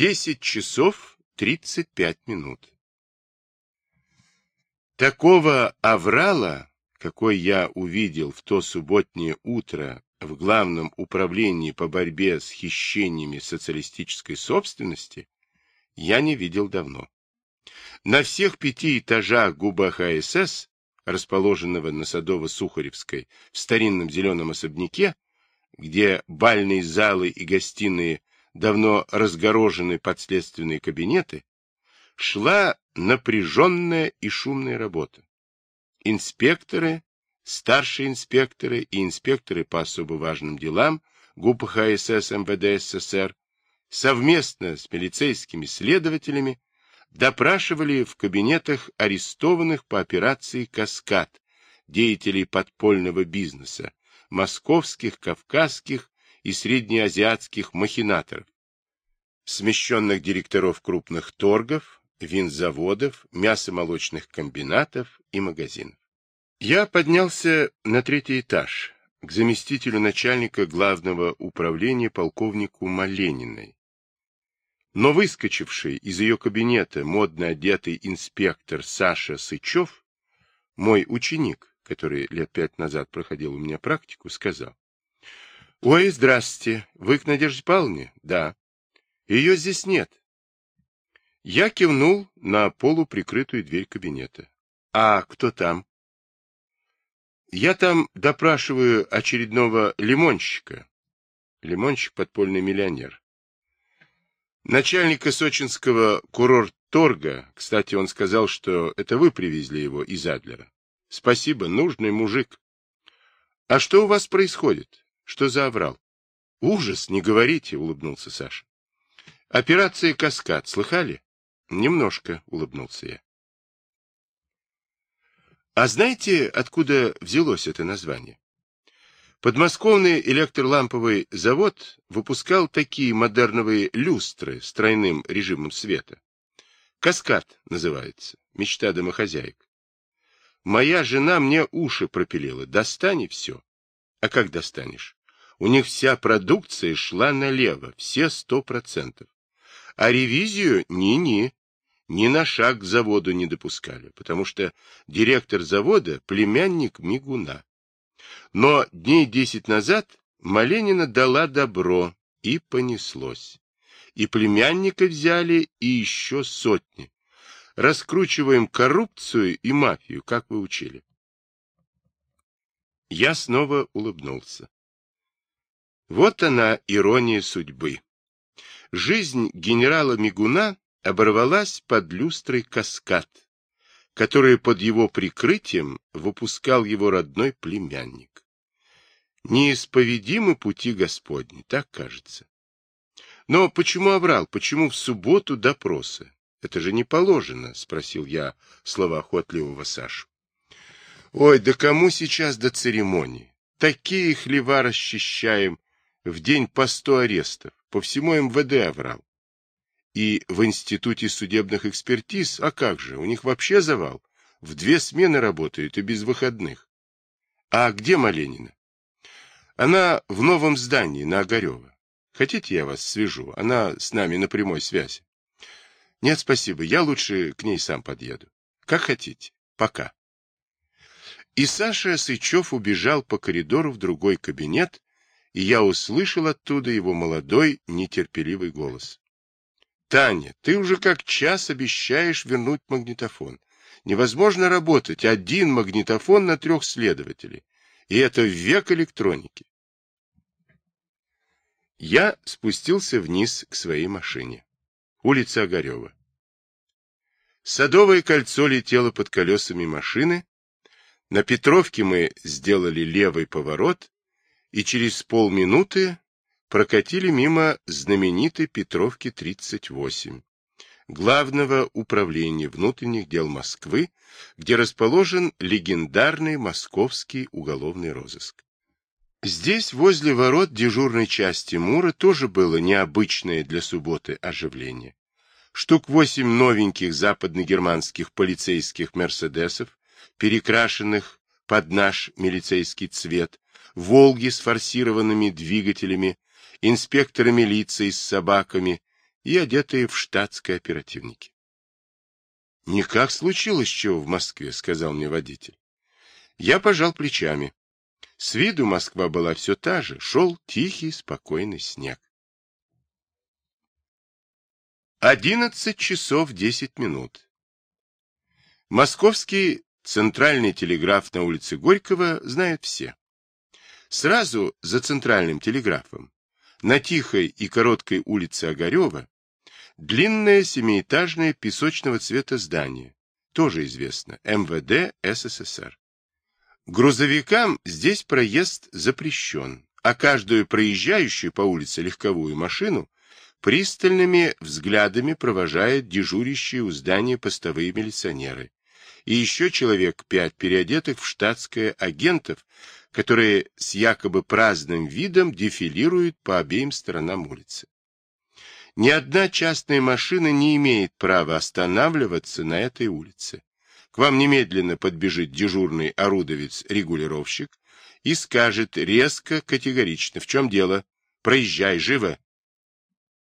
Десять часов тридцать пять минут. Такого аврала, какой я увидел в то субботнее утро в Главном управлении по борьбе с хищениями социалистической собственности, я не видел давно. На всех пяти этажах ГУБА ХСС, расположенного на Садово-Сухаревской, в старинном зеленом особняке, где бальные залы и гостиные давно разгорожены подследственные кабинеты, шла напряженная и шумная работа. Инспекторы, старшие инспекторы и инспекторы по особо важным делам ГУП ХСС МВД СССР совместно с милицейскими следователями допрашивали в кабинетах арестованных по операции «Каскад» деятелей подпольного бизнеса, московских, кавказских и среднеазиатских махинаторов, смещенных директоров крупных торгов, винзаводов, мясомолочных комбинатов и магазинов. Я поднялся на третий этаж к заместителю начальника главного управления полковнику Малениной. Но выскочивший из ее кабинета модно одетый инспектор Саша Сычев, мой ученик, который лет пять назад проходил у меня практику, сказал. — Ой, здравствуйте, вы к Надежде Павловне? — Да. — Ее здесь нет. Я кивнул на полуприкрытую дверь кабинета. — А кто там? — Я там допрашиваю очередного лимонщика. Лимонщик — подпольный миллионер. Начальника сочинского курорт-торга, кстати, он сказал, что это вы привезли его из Адлера. Спасибо, нужный мужик. А что у вас происходит? Что за оврал? Ужас, не говорите, улыбнулся Саша. Операция «Каскад» слыхали? Немножко, улыбнулся я. А знаете, откуда взялось это название? Подмосковный электроламповый завод выпускал такие модерновые люстры с тройным режимом света. «Каскад» называется, мечта домохозяек. Моя жена мне уши пропилила, достань и все. А как достанешь? У них вся продукция шла налево, все сто процентов. А ревизию ни-ни, ни на шаг к заводу не допускали, потому что директор завода – племянник Мигуна. Но дней десять назад Маленина дала добро, и понеслось. И племянника взяли, и еще сотни. Раскручиваем коррупцию и мафию, как вы учили. Я снова улыбнулся. Вот она, ирония судьбы. Жизнь генерала Мигуна оборвалась под люстрой каскад, которую под его прикрытием выпускал его родной племянник. Неисповедимы пути Господни, так кажется. Но почему обрал? Почему в субботу допроса? Это же не положено, спросил я словоохотливого Сашу. Ой, да кому сейчас до церемонии? Такие хлева расчищаем в день по сто арестов, по всему МВД оврал. И в Институте судебных экспертиз, а как же, у них вообще завал. В две смены работают и без выходных. А где Маленина? Она в новом здании на Огарева. Хотите, я вас свяжу? Она с нами на прямой связи. Нет, спасибо, я лучше к ней сам подъеду. Как хотите. Пока. И Саша Сычев убежал по коридору в другой кабинет, и я услышал оттуда его молодой, нетерпеливый голос. Таня, ты уже как час обещаешь вернуть магнитофон. Невозможно работать один магнитофон на трех следователей. И это век электроники. Я спустился вниз к своей машине. Улица Огарева. Садовое кольцо летело под колесами машины. На Петровке мы сделали левый поворот, и через полминуты прокатили мимо знаменитой Петровки 38, Главного управления внутренних дел Москвы, где расположен легендарный московский уголовный розыск. Здесь, возле ворот дежурной части Мура, тоже было необычное для субботы оживление. Штук восемь новеньких западногерманских полицейских «Мерседесов», перекрашенных под наш милицейский цвет, «Волги» с форсированными двигателями, инспекторы милиции с собаками, и одетые в штатское оперативники. «Никак случилось чего в Москве», — сказал мне водитель. Я пожал плечами. С виду Москва была все та же, шел тихий, спокойный снег. Одиннадцать часов десять минут. Московский центральный телеграф на улице Горького знают все. Сразу за центральным телеграфом, на тихой и короткой улице Огарева, длинное семиэтажное песочного цвета здание, тоже известно, МВД СССР. Грузовикам здесь проезд запрещен, а каждую проезжающую по улице легковую машину пристальными взглядами провожают дежурящие у здания постовые милиционеры, и еще человек пять переодетых в штатское агентов, которые с якобы праздным видом дефилируют по обеим сторонам улицы. Ни одна частная машина не имеет права останавливаться на этой улице. К вам немедленно подбежит дежурный орудовец-регулировщик и скажет резко, категорично, в чем дело, проезжай живо.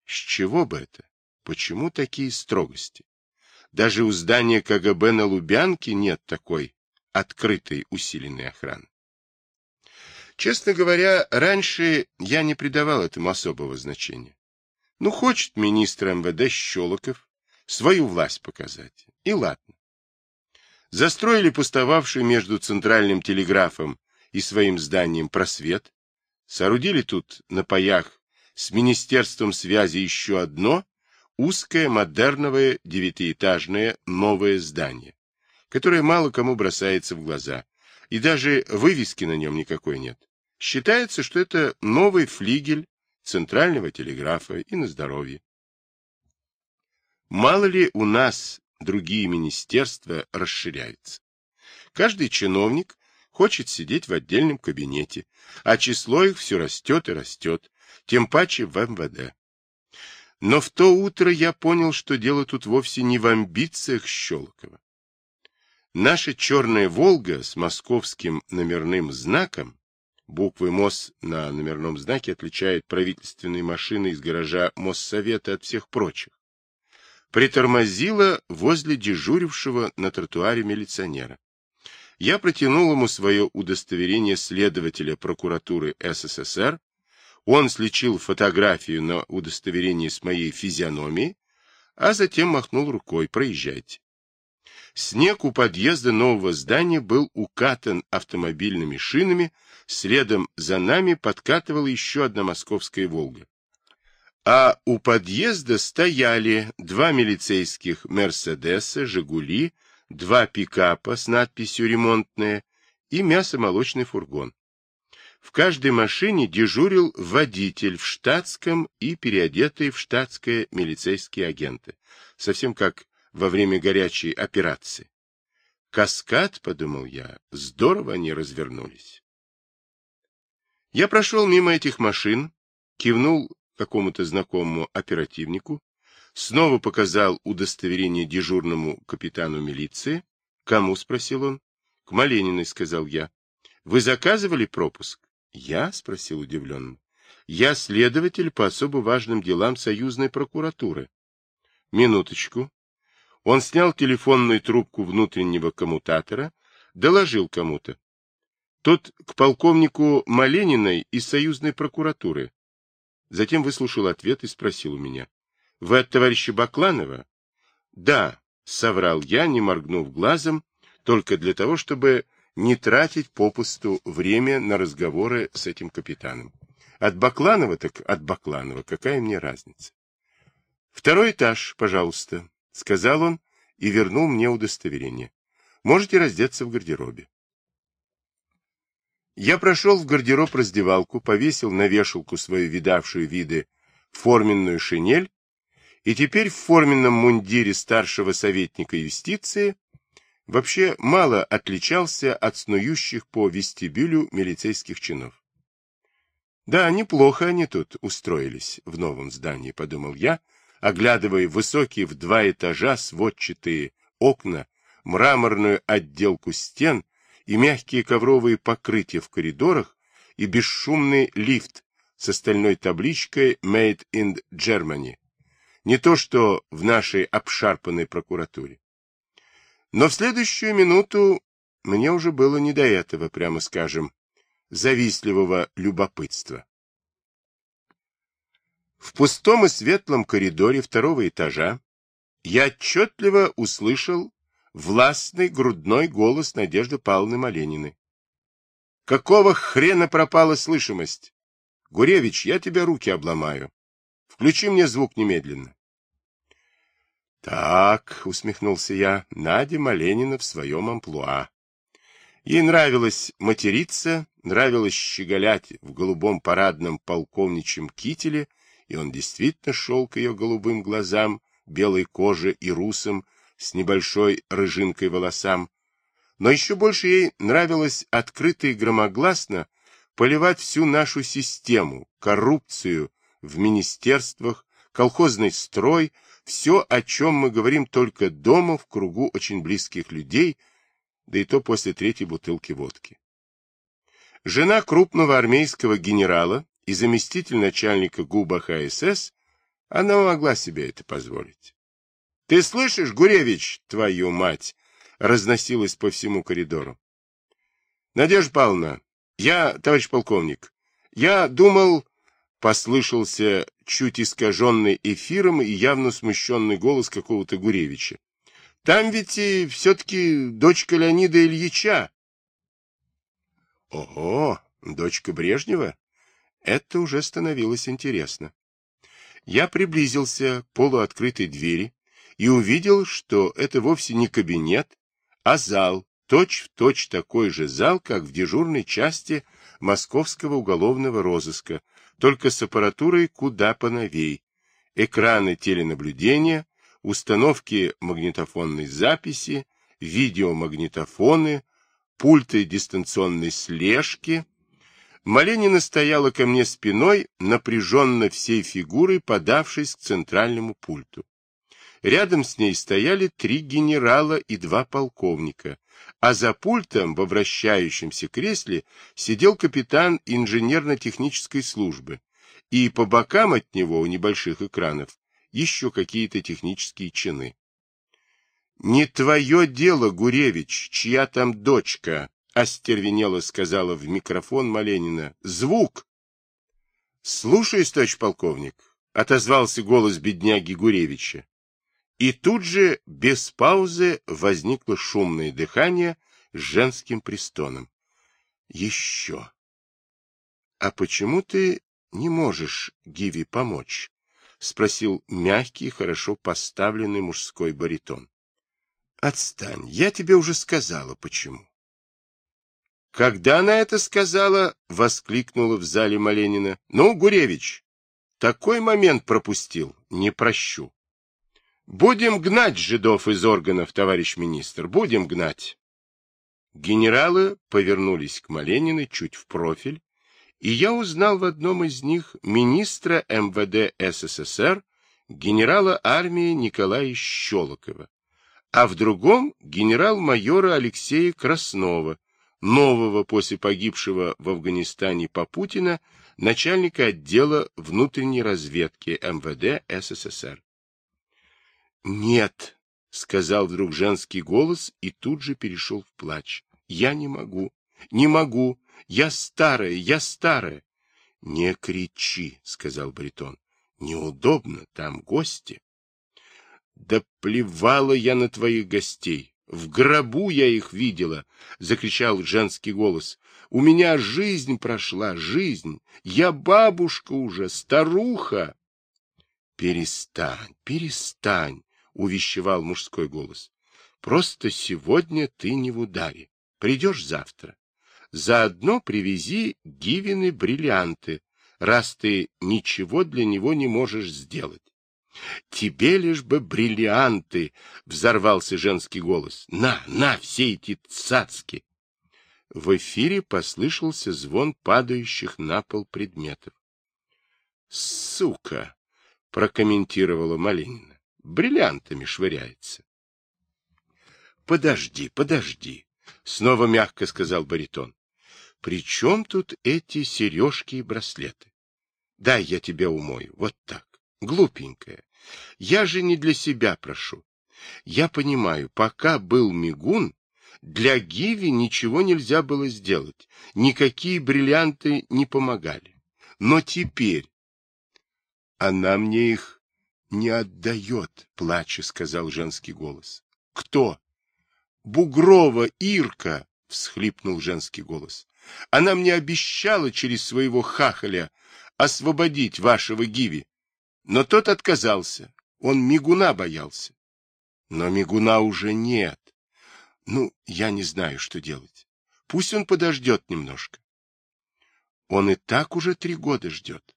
С чего бы это? Почему такие строгости? Даже у здания КГБ на Лубянке нет такой открытой усиленной охраны. Честно говоря, раньше я не придавал этому особого значения. Ну, хочет министр МВД Щелоков свою власть показать. И ладно. Застроили пустовавший между центральным телеграфом и своим зданием просвет, соорудили тут на паях с Министерством связи еще одно узкое, модерновое, девятиэтажное новое здание, которое мало кому бросается в глаза, и даже вывески на нем никакой нет. Считается, что это новый флигель центрального телеграфа и на здоровье. Мало ли у нас другие министерства расширяются. Каждый чиновник хочет сидеть в отдельном кабинете, а число их все растет и растет, тем паче в МВД. Но в то утро я понял, что дело тут вовсе не в амбициях Щелокова. Наша черная «Волга» с московским номерным знаком, буквы МОС на номерном знаке отличают правительственные машины из гаража Моссовета от всех прочих, притормозила возле дежурившего на тротуаре милиционера. Я протянул ему свое удостоверение следователя прокуратуры СССР, он слечил фотографию на удостоверении с моей физиономией, а затем махнул рукой «Проезжайте». Снег у подъезда нового здания был укатан автомобильными шинами, следом за нами подкатывала еще одна московская «Волга». А у подъезда стояли два милицейских «Мерседеса», «Жигули», два пикапа с надписью «Ремонтная» и мясомолочный фургон. В каждой машине дежурил водитель в штатском и переодетые в штатское милицейские агенты, совсем как во время горячей операции. Каскад, подумал я, здорово они развернулись. Я прошел мимо этих машин, кивнул какому-то знакомому оперативнику, снова показал удостоверение дежурному капитану милиции. «Кому?» — спросил он. «К Малениной», — сказал я. «Вы заказывали пропуск?» Я? — спросил удивленно. — Я следователь по особо важным делам союзной прокуратуры. — Минуточку. Он снял телефонную трубку внутреннего коммутатора, доложил кому-то. Тот к полковнику Малениной из союзной прокуратуры. Затем выслушал ответ и спросил у меня. — Вы от товарища Бакланова? — Да, — соврал я, не моргнув глазом, только для того, чтобы не тратить попусту время на разговоры с этим капитаном. От Бакланова так от Бакланова, какая мне разница? Второй этаж, пожалуйста, сказал он и вернул мне удостоверение. Можете раздеться в гардеробе. Я прошел в гардероб-раздевалку, повесил на вешалку свою видавшую виды форменную шинель, и теперь в форменном мундире старшего советника юстиции вообще мало отличался от снующих по вестибюлю милицейских чинов. Да, неплохо они тут устроились в новом здании, подумал я, оглядывая высокие в два этажа сводчатые окна, мраморную отделку стен и мягкие ковровые покрытия в коридорах и бесшумный лифт с остальной табличкой «Made in Germany», Не то что в нашей обшарпанной прокуратуре. Но в следующую минуту мне уже было не до этого, прямо скажем, завистливого любопытства. В пустом и светлом коридоре второго этажа я отчетливо услышал властный грудной голос Надежды Павловны Малениной. Какого хрена пропала слышимость? Гуревич, я тебе руки обломаю. Включи мне звук немедленно. Так, усмехнулся я, Надя Маленина в своем амплуа. Ей нравилось материться, нравилось щеголять в голубом парадном полковничьем кителе, и он действительно шел к ее голубым глазам, белой коже и русам, с небольшой рыжинкой волосам. Но еще больше ей нравилось открыто и громогласно поливать всю нашу систему, коррупцию в министерствах, колхозный строй, все, о чем мы говорим только дома, в кругу очень близких людей, да и то после третьей бутылки водки. Жена крупного армейского генерала и заместитель начальника ГУБа ХСС, она могла себе это позволить. — Ты слышишь, Гуревич, твою мать? разносилось по всему коридору. — Надежда Павловна, я, товарищ полковник, я думал, послышался чуть искаженный эфиром и явно смущенный голос какого-то Гуревича. Там ведь и все-таки дочка Леонида Ильича. Ого, дочка Брежнева? Это уже становилось интересно. Я приблизился к полуоткрытой двери и увидел, что это вовсе не кабинет, а зал, точь-в-точь точь такой же зал, как в дежурной части московского уголовного розыска, только с аппаратурой куда поновей. Экраны теленаблюдения, установки магнитофонной записи, видеомагнитофоны, пульты дистанционной слежки. Маленина стояла ко мне спиной, напряженно всей фигурой, подавшись к центральному пульту. Рядом с ней стояли три генерала и два полковника, а за пультом во вращающемся кресле сидел капитан инженерно-технической службы, и по бокам от него у небольших экранов еще какие-то технические чины. «Не твое дело, Гуревич, чья там дочка?» — остервенело сказала в микрофон Маленина. «Звук!» «Слушаюсь, товарищ полковник», — отозвался голос бедняги Гуревича. И тут же, без паузы, возникло шумное дыхание с женским престоном. Еще. А почему ты не можешь Гиви помочь? Спросил мягкий, хорошо поставленный мужской баритон. Отстань, я тебе уже сказала, почему. Когда она это сказала, воскликнула в зале Маленина. Ну, Гуревич, такой момент пропустил, не прощу. Будем гнать жидов из органов, товарищ министр, будем гнать. Генералы повернулись к Малениной чуть в профиль, и я узнал в одном из них министра МВД СССР, генерала армии Николая Щелокова, а в другом генерал-майора Алексея Краснова, нового после погибшего в Афганистане Попутина, начальника отдела внутренней разведки МВД СССР. «Нет», — сказал вдруг женский голос и тут же перешел в плач. «Я не могу, не могу, я старая, я старая». «Не кричи», — сказал Бритон. «Неудобно, там гости». «Да плевала я на твоих гостей. В гробу я их видела», — закричал женский голос. «У меня жизнь прошла, жизнь. Я бабушка уже, старуха». «Перестань, перестань», — увещевал мужской голос. — Просто сегодня ты не в ударе. Придешь завтра. Заодно привези Гивины бриллианты, раз ты ничего для него не можешь сделать. — Тебе лишь бы бриллианты! — взорвался женский голос. — На, на, все эти цацки! В эфире послышался звон падающих на пол предметов. — Сука! — прокомментировала Малинина бриллиантами швыряется. — Подожди, подожди, — снова мягко сказал баритон. — При чем тут эти сережки и браслеты? Дай я тебя умою, вот так, глупенькая. Я же не для себя прошу. Я понимаю, пока был мигун, для Гиви ничего нельзя было сделать, никакие бриллианты не помогали. Но теперь... Она мне их не отдает, плача, сказал женский голос. Кто? Бугрова Ирка, всхлипнул женский голос. Она мне обещала через своего хахаля освободить вашего Гиви. Но тот отказался. Он мигуна боялся. Но мигуна уже нет. Ну, я не знаю, что делать. Пусть он подождет немножко. Он и так уже три года ждет.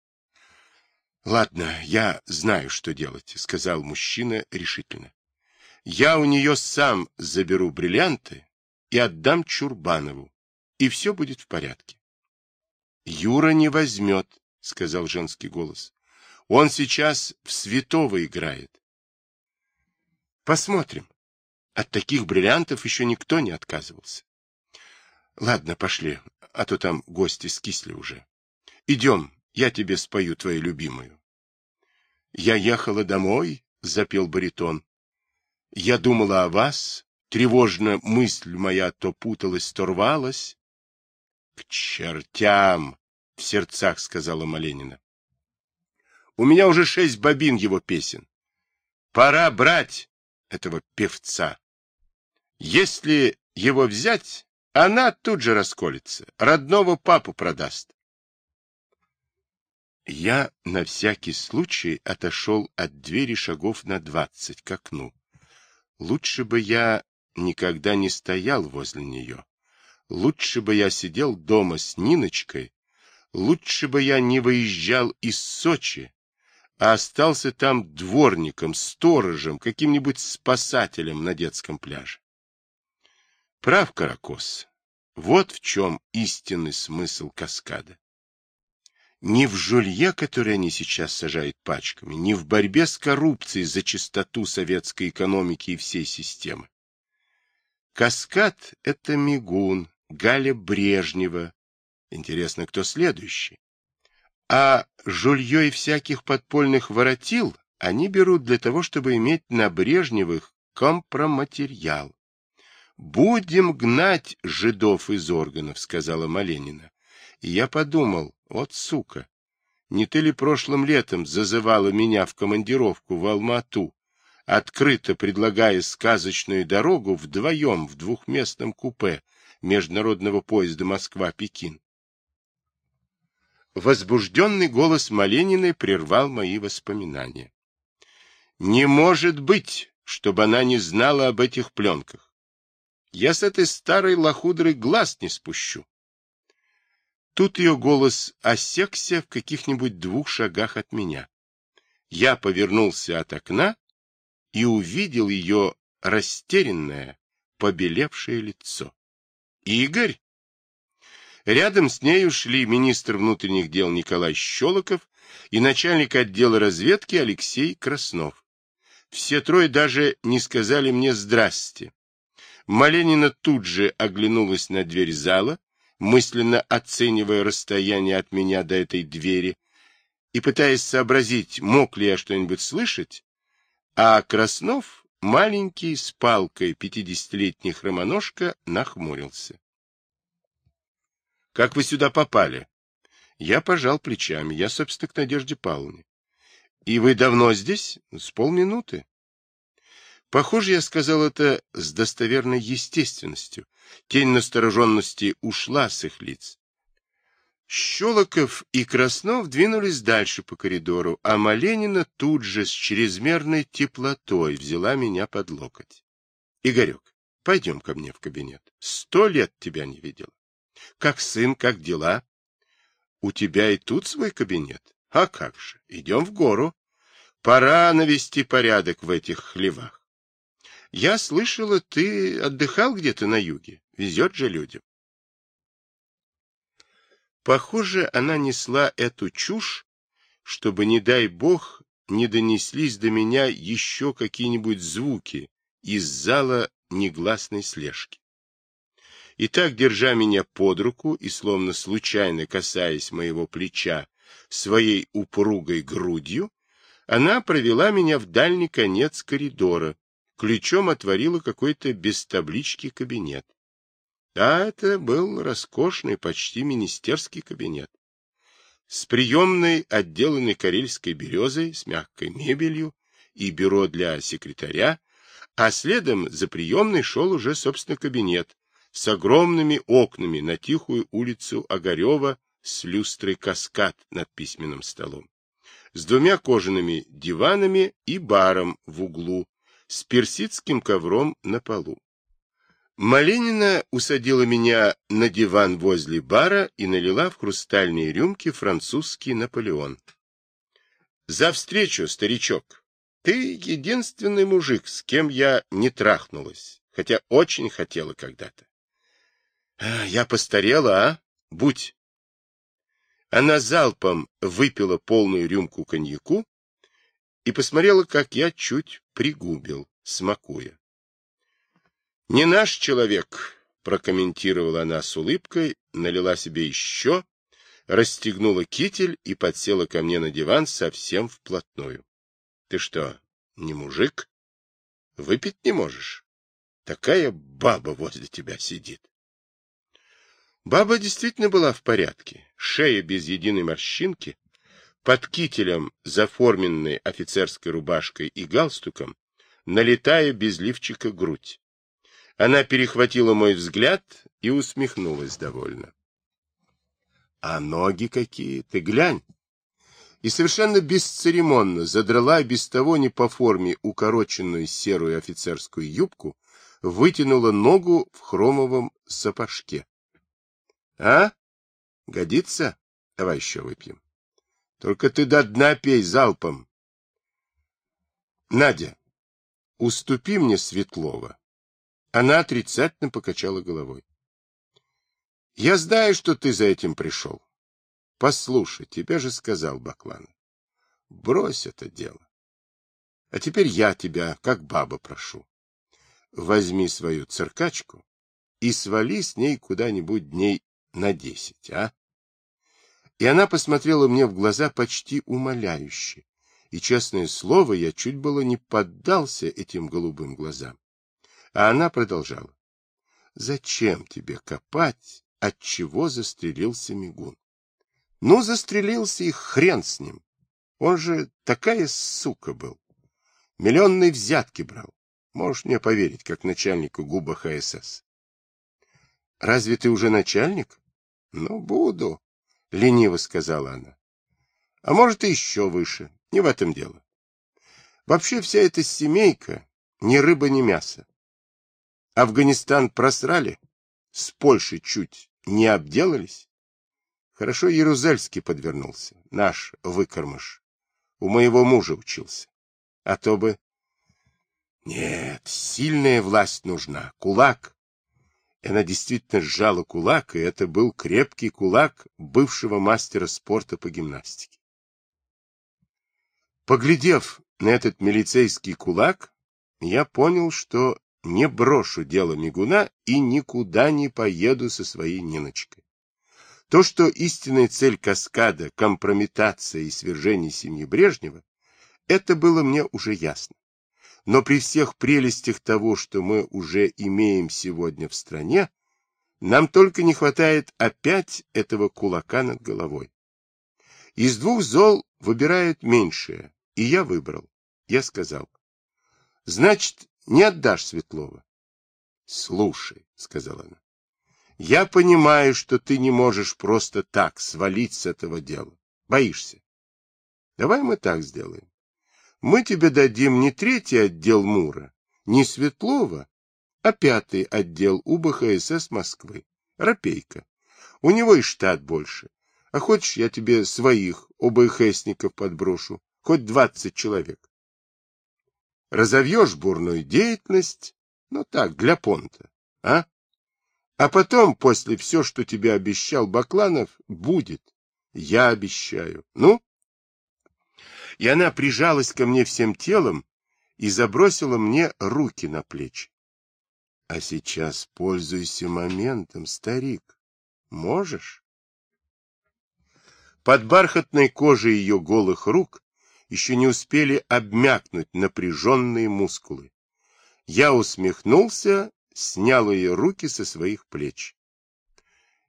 Ладно, я знаю, что делать, сказал мужчина решительно. Я у нее сам заберу бриллианты и отдам Чурбанову, и все будет в порядке. Юра не возьмет, сказал женский голос. Он сейчас в святого играет. Посмотрим. От таких бриллиантов еще никто не отказывался. Ладно, пошли, а то там гости скисли уже. Идем, я тебе спою твою любимую. Я ехала домой, запел баритон. Я думала о вас, тревожно мысль моя то путалась, то рвалась. К чертям, в сердцах сказала Маленина. У меня уже шесть бобин его песен. Пора брать этого певца. Если его взять, она тут же расколется, родного папу продаст. Я на всякий случай отошел от двери шагов на двадцать к окну. Лучше бы я никогда не стоял возле нее. Лучше бы я сидел дома с Ниночкой. Лучше бы я не выезжал из Сочи, а остался там дворником, сторожем, каким-нибудь спасателем на детском пляже. Прав Каракос. Вот в чем истинный смысл каскада. Не в жулье, которое они сейчас сажают пачками, не в борьбе с коррупцией за чистоту советской экономики и всей системы. Каскад — это Мигун, Галя Брежнева. Интересно, кто следующий? А жулье и всяких подпольных воротил они берут для того, чтобы иметь на Брежневых компроматериал. «Будем гнать жидов из органов», — сказала Маленина. И я подумал, вот сука, не ты ли прошлым летом зазывала меня в командировку в Алмату, открыто предлагая сказочную дорогу вдвоем в двухместном купе международного поезда Москва-Пекин? Возбужденный голос Малениной прервал мои воспоминания. Не может быть, чтобы она не знала об этих пленках. Я с этой старой лохудрой глаз не спущу. Тут ее голос осекся в каких-нибудь двух шагах от меня. Я повернулся от окна и увидел ее растерянное, побелевшее лицо. «Игорь?» Рядом с нею шли министр внутренних дел Николай Щелоков и начальник отдела разведки Алексей Краснов. Все трое даже не сказали мне «здрасте», Маленина тут же оглянулась на дверь зала, мысленно оценивая расстояние от меня до этой двери и пытаясь сообразить, мог ли я что-нибудь слышать, а Краснов, маленький, с палкой пятидесятилетний хромоножка, нахмурился. — Как вы сюда попали? Я пожал плечами. Я, собственно, к Надежде Павловне. — И вы давно здесь? — С полминуты. Похоже, я сказал это с достоверной естественностью. Тень настороженности ушла с их лиц. Щелоков и Краснов двинулись дальше по коридору, а Маленина тут же с чрезмерной теплотой взяла меня под локоть. — Игорек, пойдем ко мне в кабинет. Сто лет тебя не видела. Как сын, как дела? У тебя и тут свой кабинет? А как же, идем в гору. Пора навести порядок в этих хлевах. Я слышала, ты отдыхал где-то на юге. Везет же людям. Похоже, она несла эту чушь, чтобы, не дай бог, не донеслись до меня еще какие-нибудь звуки из зала негласной слежки. И так, держа меня под руку и словно случайно касаясь моего плеча своей упругой грудью, она провела меня в дальний конец коридора, ключом отворила какой-то без таблички кабинет. А это был роскошный, почти министерский кабинет. С приемной, отделанной карельской березой, с мягкой мебелью и бюро для секретаря, а следом за приемной шел уже, собственно, кабинет с огромными окнами на тихую улицу Огарева с люстрой каскад над письменным столом, с двумя кожаными диванами и баром в углу, с персидским ковром на полу. Малинина усадила меня на диван возле бара и налила в хрустальные рюмки французский Наполеон. — За встречу, старичок! Ты единственный мужик, с кем я не трахнулась, хотя очень хотела когда-то. — Я постарела, а? Будь! Она залпом выпила полную рюмку коньяку и посмотрела, как я чуть пригубил, смакуя. «Не наш человек», — прокомментировала она с улыбкой, налила себе еще, расстегнула китель и подсела ко мне на диван совсем вплотную. «Ты что, не мужик? Выпить не можешь? Такая баба возле тебя сидит». Баба действительно была в порядке, шея без единой морщинки, под кителем, заформенной офицерской рубашкой и галстуком, налетая без лифчика грудь. Она перехватила мой взгляд и усмехнулась довольно. — А ноги какие, ты глянь! И совершенно бесцеремонно задрала без того не по форме укороченную серую офицерскую юбку, вытянула ногу в хромовом сапожке. — А? Годится? Давай еще выпьем. Только ты до дна пей залпом. Надя, уступи мне Светлова. Она отрицательно покачала головой. Я знаю, что ты за этим пришел. Послушай, тебе же сказал Баклан. Брось это дело. А теперь я тебя, как баба, прошу. Возьми свою циркачку и свали с ней куда-нибудь дней на десять, а? И она посмотрела мне в глаза почти умоляюще. И, честное слово, я чуть было не поддался этим голубым глазам. А она продолжала. Зачем тебе копать, от чего застрелился Мигун? Ну, застрелился и хрен с ним. Он же такая сука был. Миллионные взятки брал. Можешь мне поверить, как начальнику ГУБа ХСС. Разве ты уже начальник? Ну, буду, лениво сказала она. А может, и еще выше. Не в этом дело. Вообще вся эта семейка ни рыба, ни мясо. Афганистан просрали, с Польшей чуть не обделались. Хорошо Ярузельский подвернулся, наш выкормыш. У моего мужа учился. А то бы... Нет, сильная власть нужна, кулак. Она действительно сжала кулак, и это был крепкий кулак бывшего мастера спорта по гимнастике. Поглядев на этот милицейский кулак, я понял, что не брошу дело мигуна и никуда не поеду со своей Ниночкой. То, что истинная цель каскада — компрометация и свержение семьи Брежнева, это было мне уже ясно. Но при всех прелестях того, что мы уже имеем сегодня в стране, нам только не хватает опять этого кулака над головой. Из двух зол выбирают меньшее, и я выбрал. Я сказал, значит, не отдашь Светлова? — Слушай, — сказала она, — я понимаю, что ты не можешь просто так свалить с этого дела. Боишься. Давай мы так сделаем. Мы тебе дадим не третий отдел МУРа, не Светлова, а пятый отдел УБХСС Москвы, Рапейка. У него и штат больше. А хочешь, я тебе своих ОБХСников подброшу, хоть двадцать человек разовьешь бурную деятельность, ну так, для понта, а? А потом, после все, что тебе обещал Бакланов, будет. Я обещаю. Ну? И она прижалась ко мне всем телом и забросила мне руки на плечи. А сейчас пользуйся моментом, старик. Можешь? Под бархатной кожей ее голых рук еще не успели обмякнуть напряженные мускулы. Я усмехнулся, снял ее руки со своих плеч.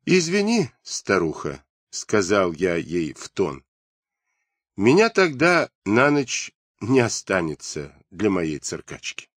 «Извини, старуха», — сказал я ей в тон. «Меня тогда на ночь не останется для моей циркачки».